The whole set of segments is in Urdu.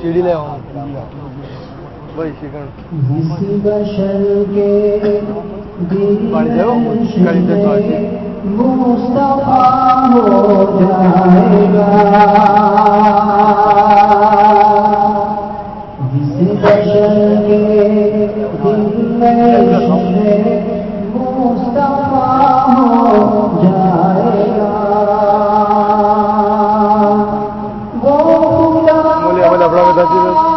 چیڑی لے۔ بڑھ جاؤ مصطفیٰ ہو گا۔ لفڑا میں تھا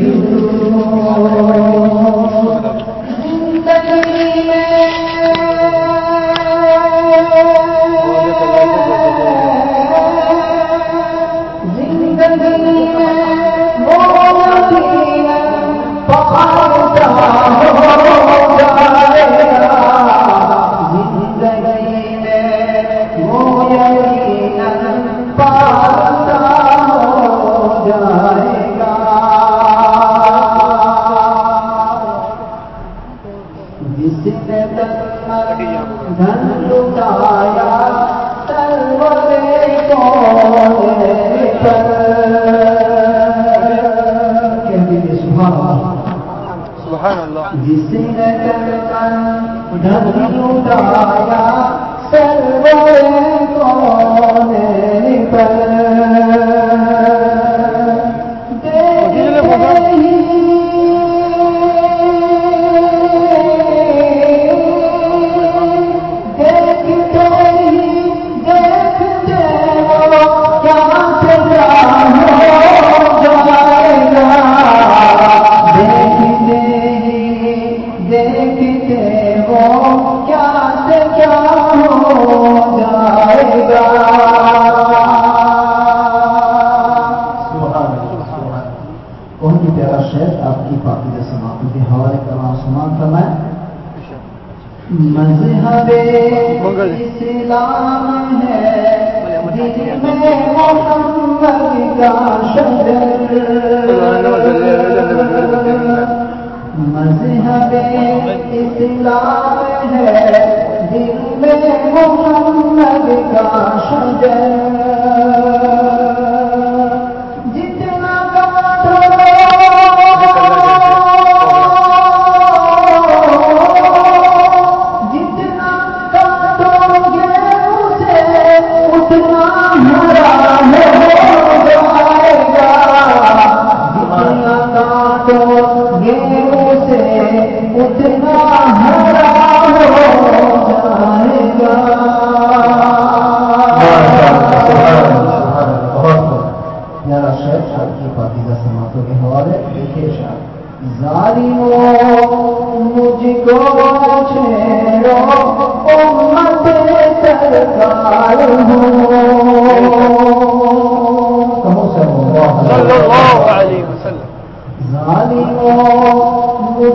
مذہب اسلام ہے۔ دل میں محمد کا شجر۔ مذہب اسلام ہے۔ دل میں محمد کا شجر۔ پیارا شہر صاحب کی پارٹی کا سماپتوں کے حوالے دیکھے شاید مجھ کو چھیڑو امت سرکار ہوں؟ ظالموں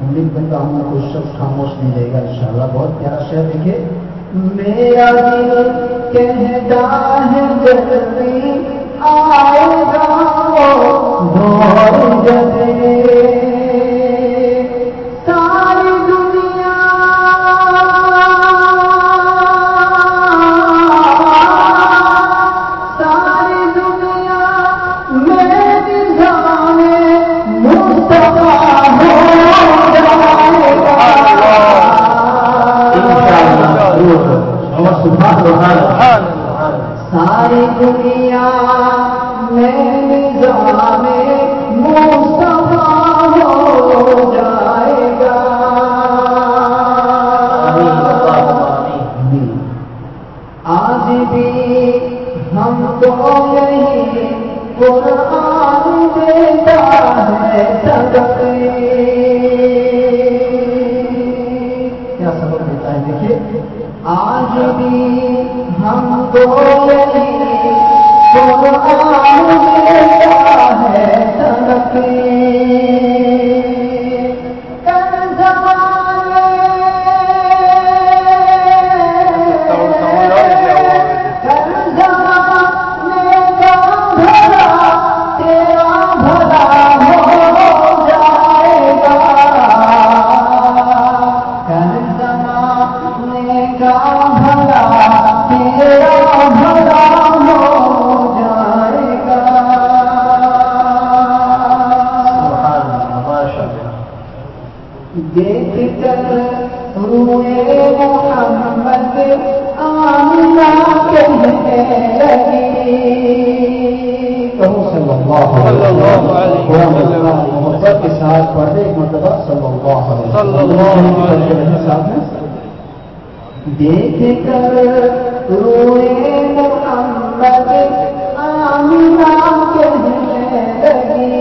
امید کرتا ہوں کوئی شخص خاموش نہیں رہے گا انشاءاللہ بہت پیارا شعر دیکھے میرا دل کہتا ہے جلدی آئے گا دور ساری دنیا میں نظام مصطفیٰ صلی اللہ علیہ وسلم۔ محبت کے ساتھ پڑھے ایک مرتبہ صلی اللہ علیہ وسلم۔ دیکھ کر روئے محمد آمنہ کہنے لگی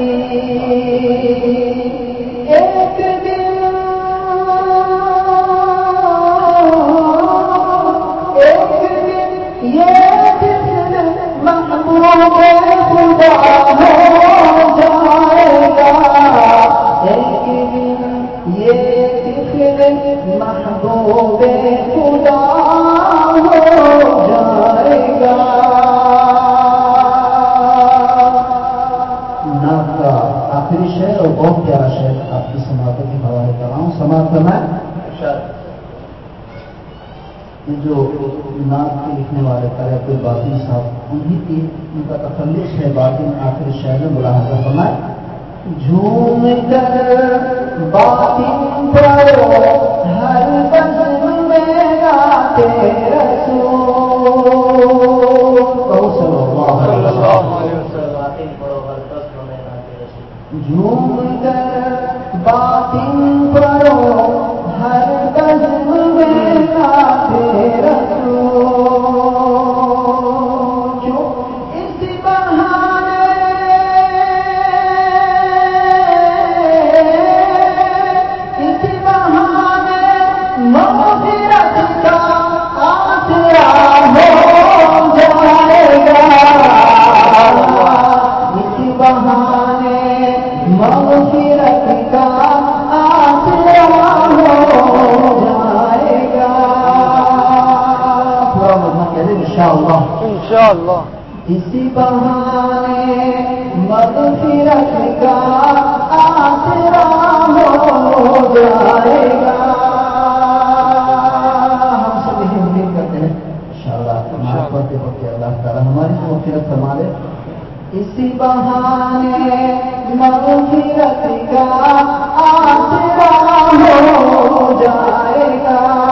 کے لکھنے والے کرے کوئی باطن صاحب انہیں کی ان کا تخلص ہے باطن آخری شعر میں ملاحظہ فرمائے۔ جھوم کر باطن ہر بزم میں گاتے رسول کہو صلی اللہ علیہ وسلم جھوم کر باطن ہر قدم میں کافی اللہ ان شاء اللہ اسی بہانے مغفرت کا آسرا ہو جائے گا۔ ہم سب ہندی کرتے ہیں انشاءاللہ محبت اللہ تعالی ہماری مغفرت فرما اسی بہانے مغفرت کا آسرا ہو جائے گا۔